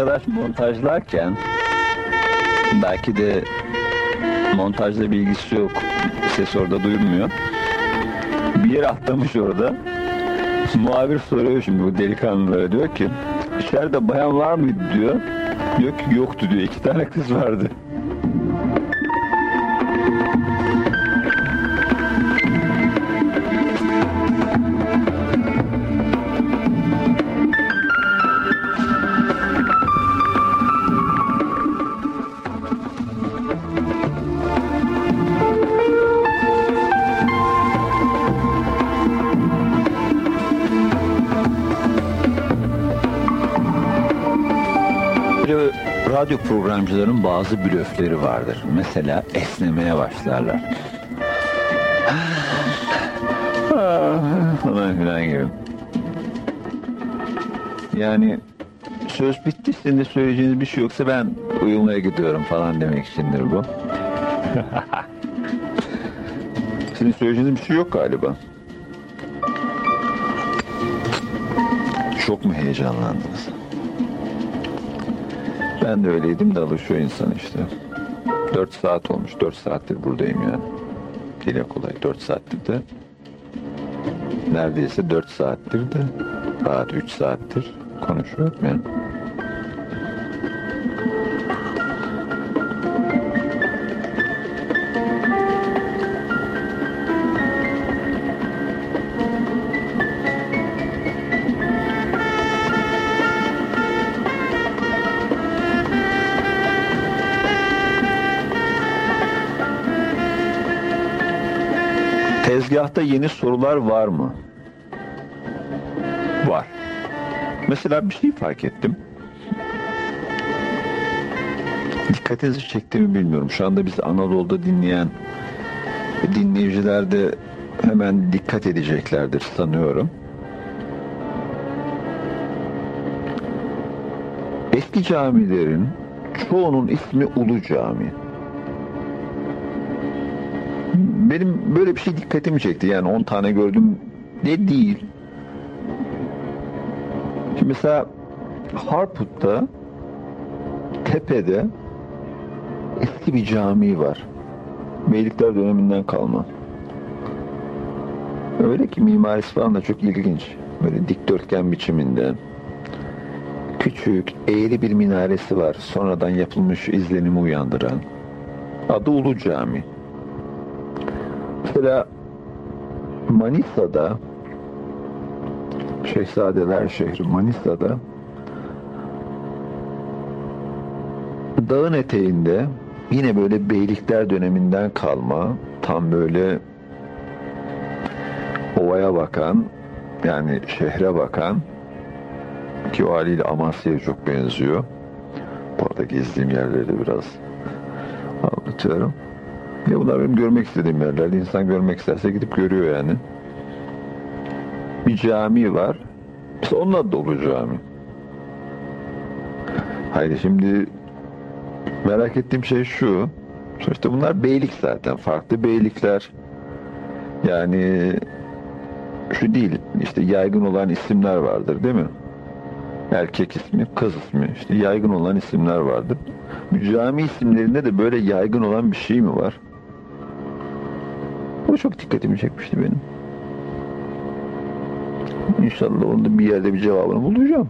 arkadaş montajlarken belki de montajla bilgisi yok. Ses orada duyulmuyor. Bir yer atlamış orada. Muhabir soruyor şimdi bu delikanlılara diyor ki içeride bayan var mıydı diyor. Ki yoktu diyor. iki tane kız vardı. Radyo programcıların bazı blöfleri vardır. Mesela esnemeye başlarlar. falan filan gibi. Yani söz bitti sizin de söyleyeceğiniz bir şey yoksa ben uyumaya gidiyorum falan demek içindir bu. Senin söyleyeceğiniz bir şey yok galiba. Çok mu heyecanlandınız? Ben de öyleydim de alışıyor insan işte. Dört saat olmuş. Dört saattir buradayım yani. Dile kolay. Dört saattir de neredeyse dört saattir de rahat üç saattir konuşuyorum yani. Tezgahta yeni sorular var mı? Var. Mesela bir şey fark ettim. Dikkatinizi çekti mi bilmiyorum. Şu anda bizi Anadolu'da dinleyen dinleyiciler de hemen dikkat edeceklerdir sanıyorum. Eski camilerin çoğunun ismi Ulu Cami. Benim böyle bir şey dikkatimi çekti. Yani 10 tane gördüm de değil. Şimdi mesela Harput'ta tepede eski bir cami var. Beylikler döneminden kalma. Öyle ki mimarisi falan da çok ilginç. Böyle dikdörtgen biçiminde. Küçük, eğri bir minaresi var. Sonradan yapılmış izlenimi uyandıran. Adı Ulu Cami. Mesela Manisa'da Şehzadeler şehri Manisa'da dağın eteğinde yine böyle beylikler döneminden kalma tam böyle ovaya bakan yani şehre bakan ki o haliyle Amasya'ya çok benziyor. Bu arada gezdiğim yerleri biraz anlatıyorum. Ya bunlar benim görmek istediğim yerler. İnsan görmek isterse gidip görüyor yani. Bir cami var. İşte onun adı Dolu Cami. Haydi şimdi merak ettiğim şey şu. Sonuçta bunlar beylik zaten. Farklı beylikler. Yani şu değil. işte yaygın olan isimler vardır değil mi? Erkek ismi, kız ismi. işte yaygın olan isimler vardır. Bu cami isimlerinde de böyle yaygın olan bir şey mi var? Bu çok dikkatimi çekmişti benim. İnşallah onda bir yerde bir cevabını bulacağım.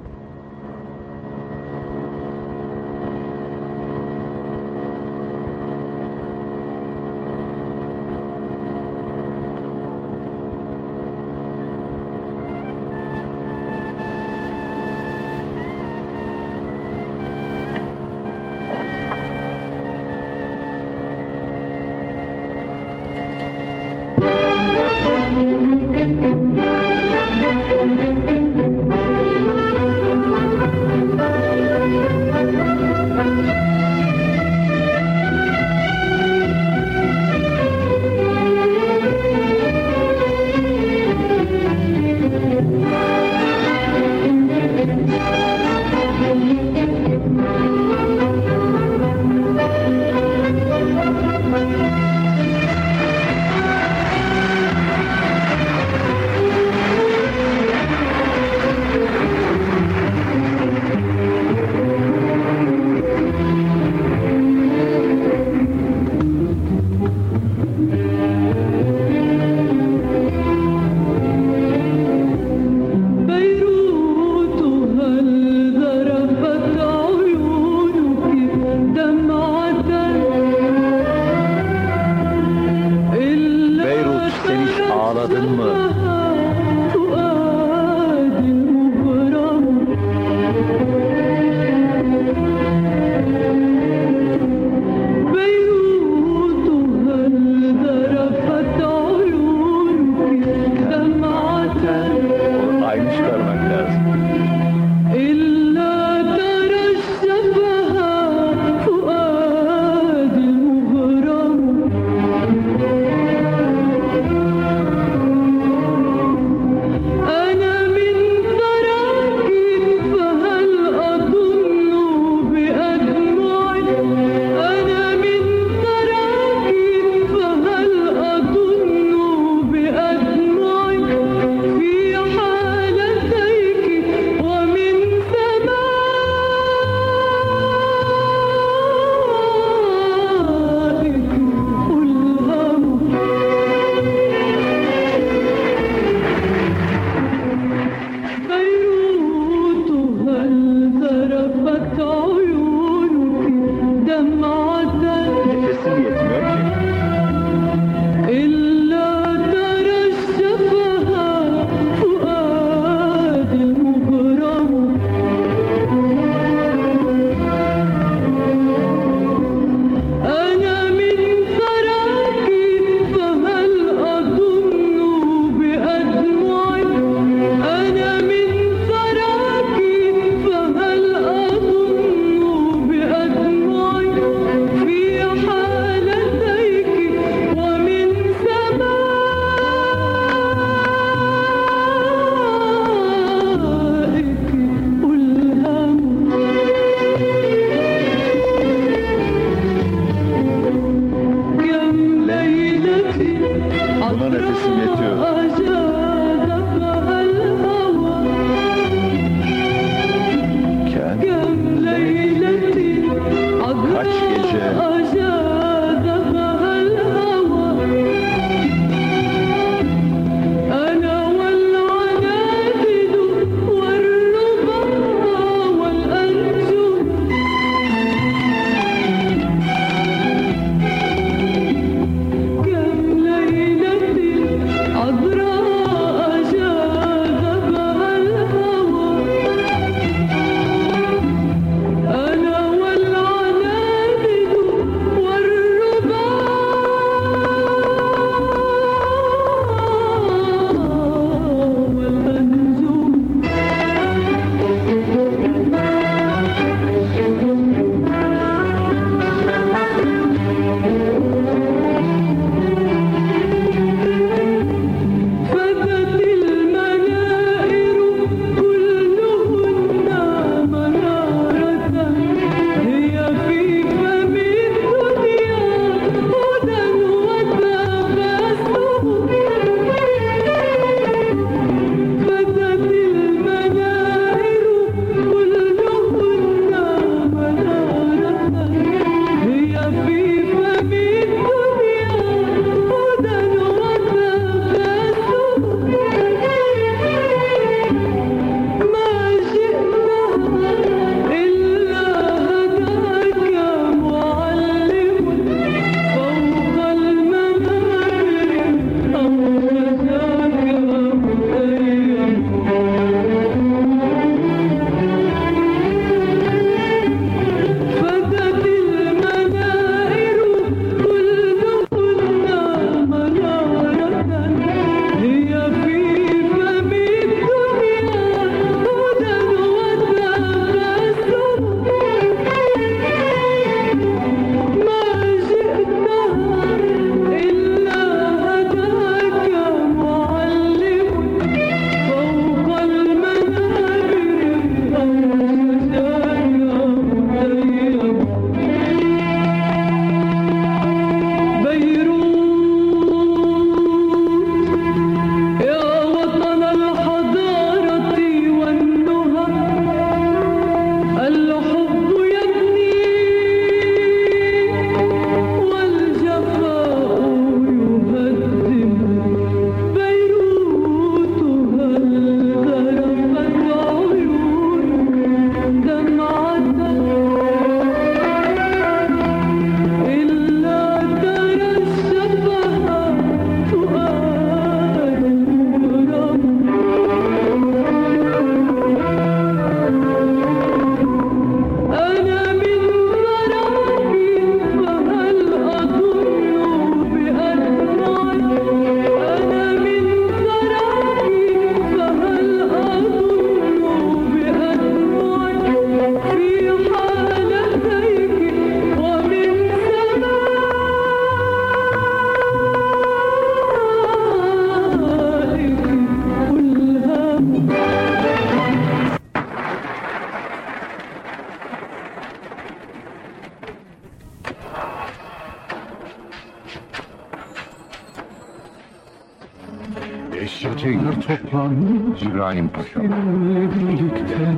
Toplanmış İbrahim Paşa. Birlikte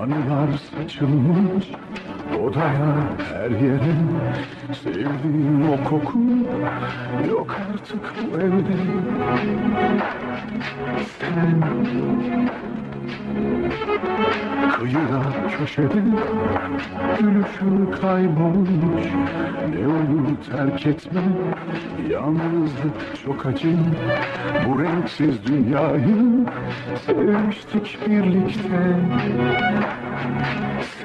anılar saçılmış Odaya her yere sevdiğim o koku Yok artık bu evde Sen Kıyıda köşede Gülüşün kaybolmuş. Ne olur terk etme Yalnızlık çok acı. Bu renksiz dünyayı Sevmiştik birlikte.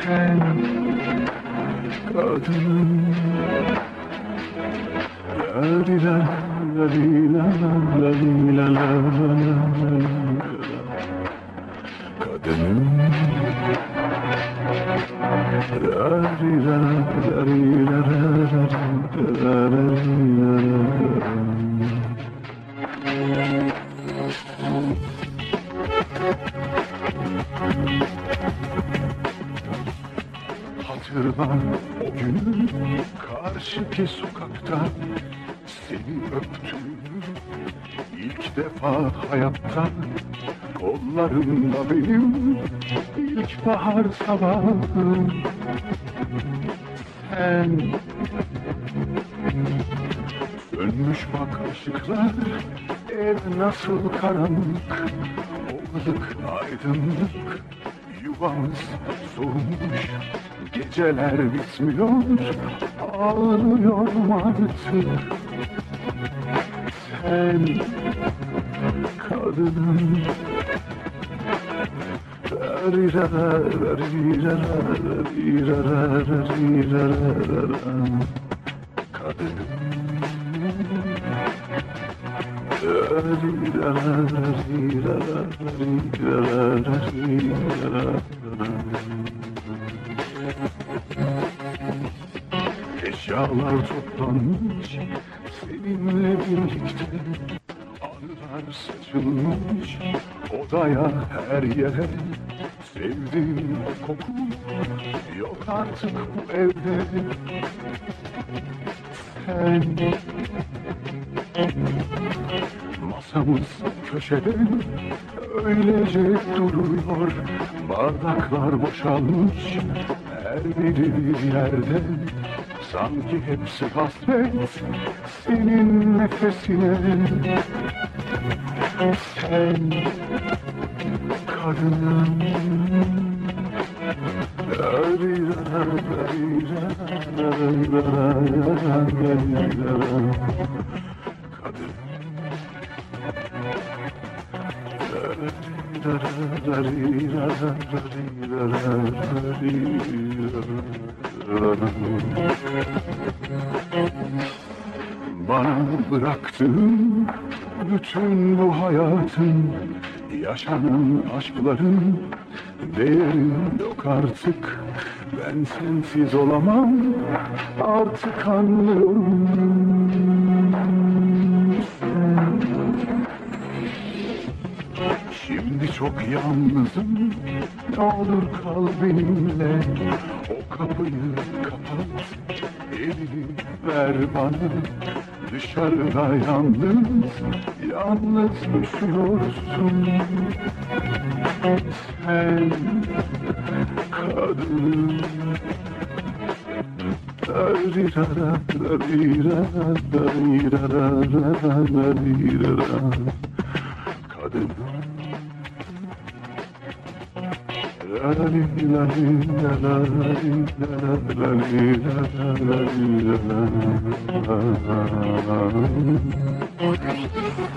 Sen Kadınım La li la la li la la la li la la la la la. Hatırla o günü karşıki sokakta seni öptüğümü ilk defa hayatta kollarında benim ilkbahar sabahım sen. Sönmüş bak ışıklar ev nasıl karanlık. Ovalık aydınlık yuvamız soğumuş. Geceler bitmiyor ağlıyorum artık. Sen kadınım Eşyalar toplanmış seninle birlikte Anılar saçılmış odaya her yere Sevdiğim o koku yok artık bu evde. Sen Masamız köşede öylece duruyor. Bardaklar boşalmış her biri bir yerde. Sanki hepsi hasret senin nefesine Sen kadınım Bana bıraktığın bütün bu hayatın Yaşanan aşkların değeri yok artık. Ben sensiz olamam artık anlıyorum Şimdi çok yalnızım. Ne olur kal benimle. O kapıyı kapat. Elini ver bana. Dışarıda yalnız Yalnız üşüyorsun Sen darirara, darirara. Thank you.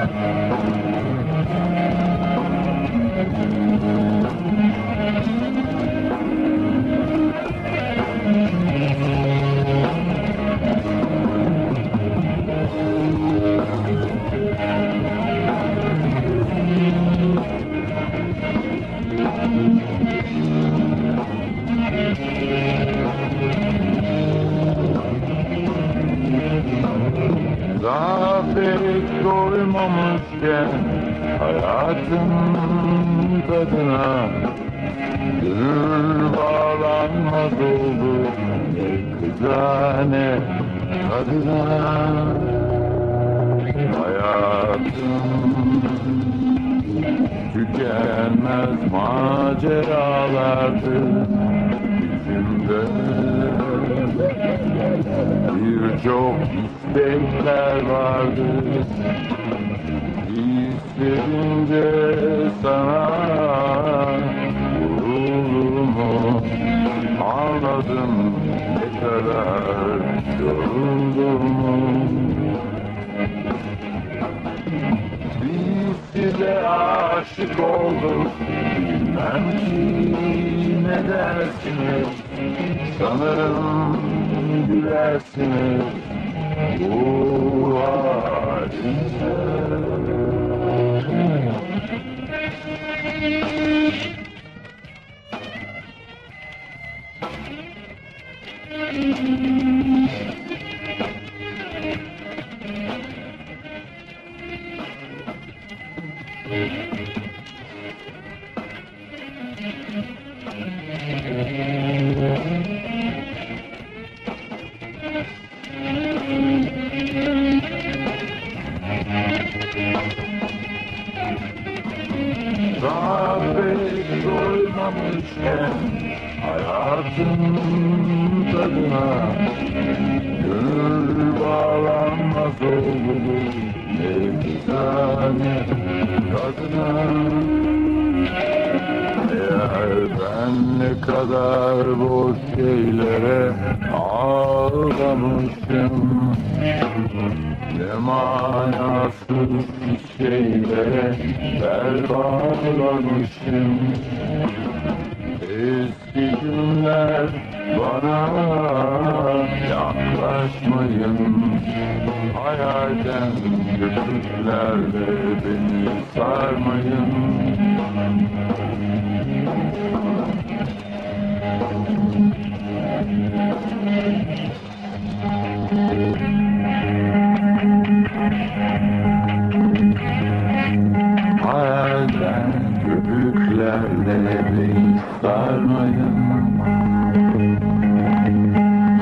Música içimde Birçok istekler vardı. Hissedince sana vurulduğumu Anladım ne kadar yorulduğumu Bir size aşık oldum Bilmem ki ne dersiniz Sanırım gülersiniz Bu halinize Pek doymamışken hayatın tadına Gönül bağlanmaz oldu ne güzel kadına Eğer ben ne kadar boş şeylere ağlamışım Ne manasız şeylere bel bağlamışım Eski günler bana yaklaşmayın. Hayalden köpüklerle beni sarmayın Hayalden köpüklerle beni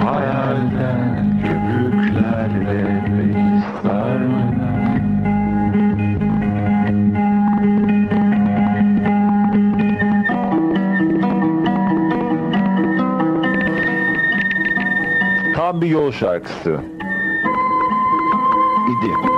Hayalden köpüklerle beni Tam bir yol şarkısı. İdi.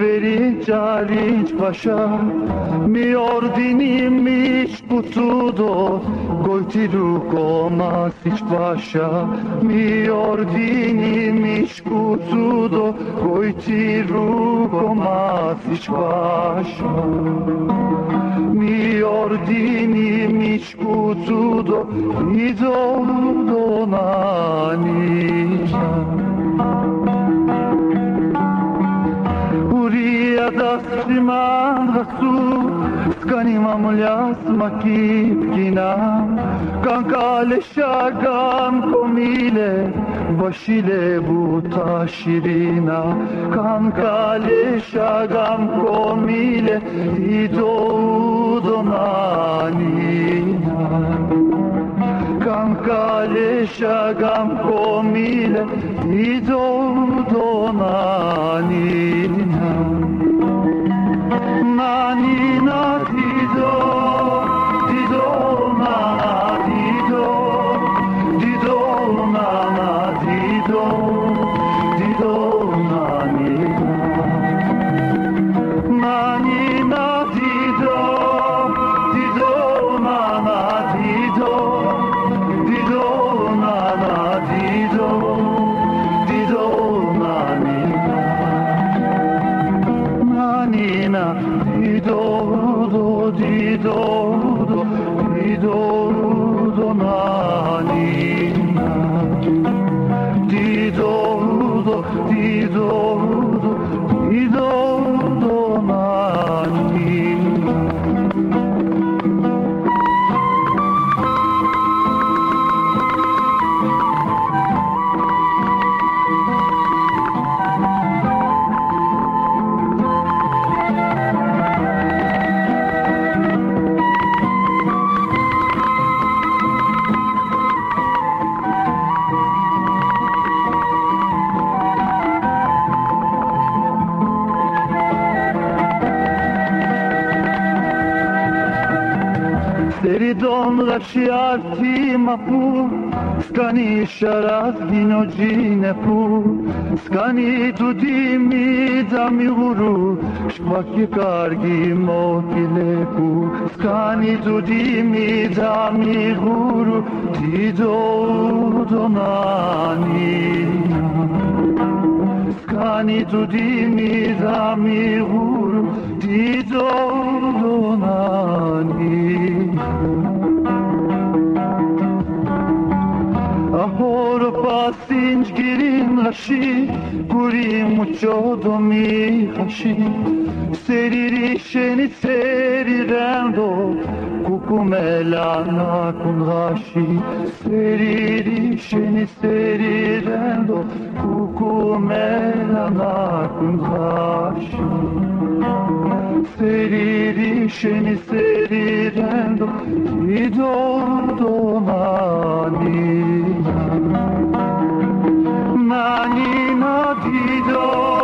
Veri caric paşa. Mi ordinimiş putudo Goitiru komasic paşa. Mi ordinimiş putudo Goitiru komasic paşa. Mi ordinimiş putudo Ido donani Uriya da sima su Skanima muljas makipkina Kankale şagam komile Başile bu taşirina Kankale şagam komile Ido donanina Kankale şagam komile Ido donanina خوشی از تیم پور سکنی شر از دین و سکنی تو دیمی دمی غرو شپکی کارگی موتی لکو سکنی تو دیمی دمی غرو تی دو نانی سکنی تو دیمی دمی غرو nasci guri mucho do mi hashi seriri sheni serirendo kukumela na kunhashi seriri sheni serirendo kukumela na kunhashi seriri sheni serirendo ido do manina 何の自動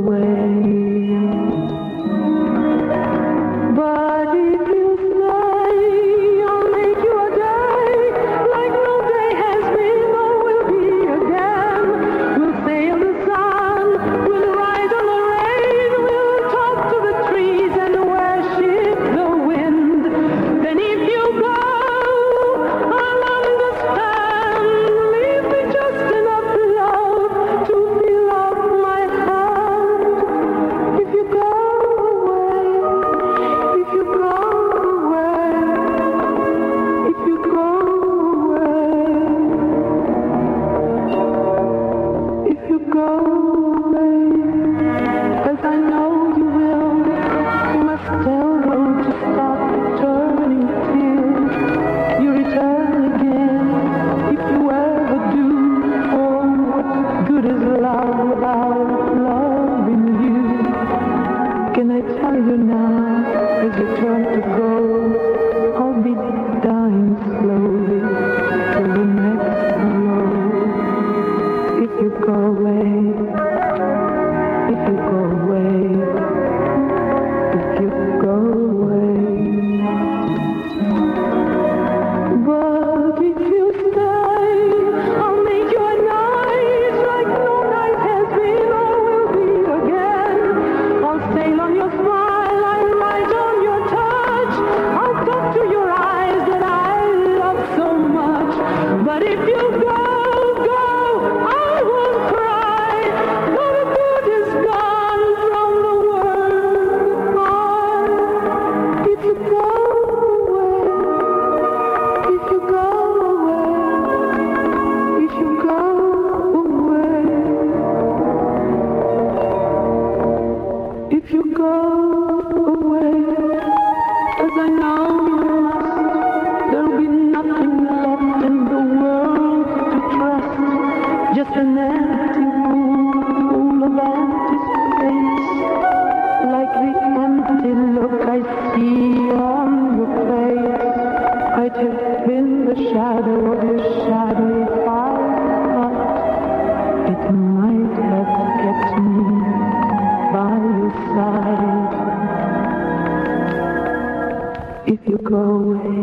if you go away.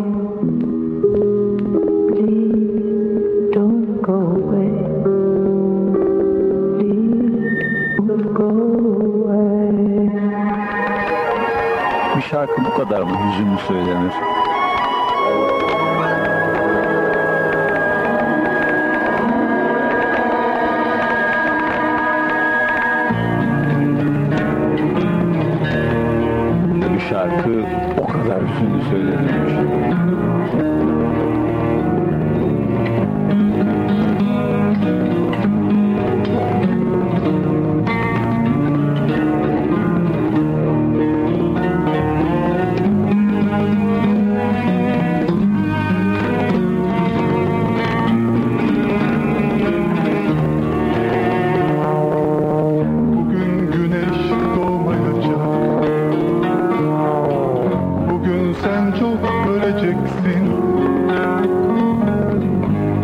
Please don't go away. Please go away. Bir şarkı bu kadar mı hüzünlü söylenir? Şarkı o kadar hüzünlü söylenirmiş. Sen çok öleceksin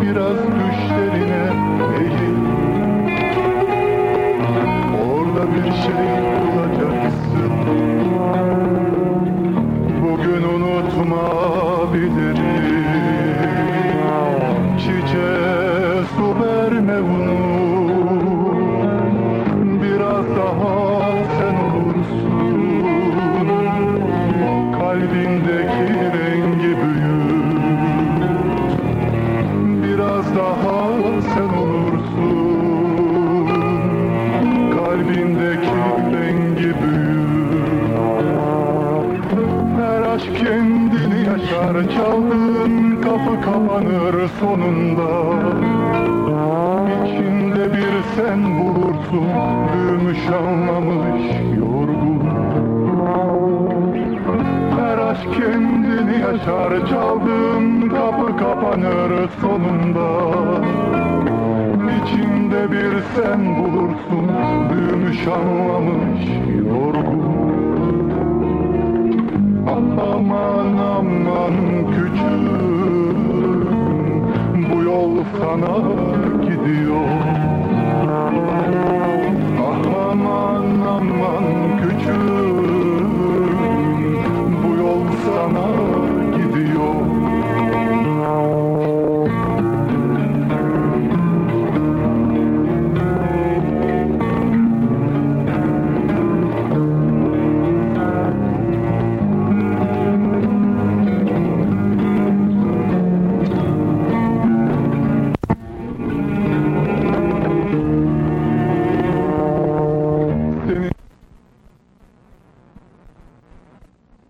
Biraz düşlerine eğil. Orada bir şey sonunda. İçinde bir sen bulursun Büyümüş anlamış yorgun. Her aşk kendini yaşar Çaldığın kapı kapanır sonunda. İçinde bir sen bulursun Büyümüş anlamış yorgun. Aman aman küçük yol sana gidiyor. Ah, aman aman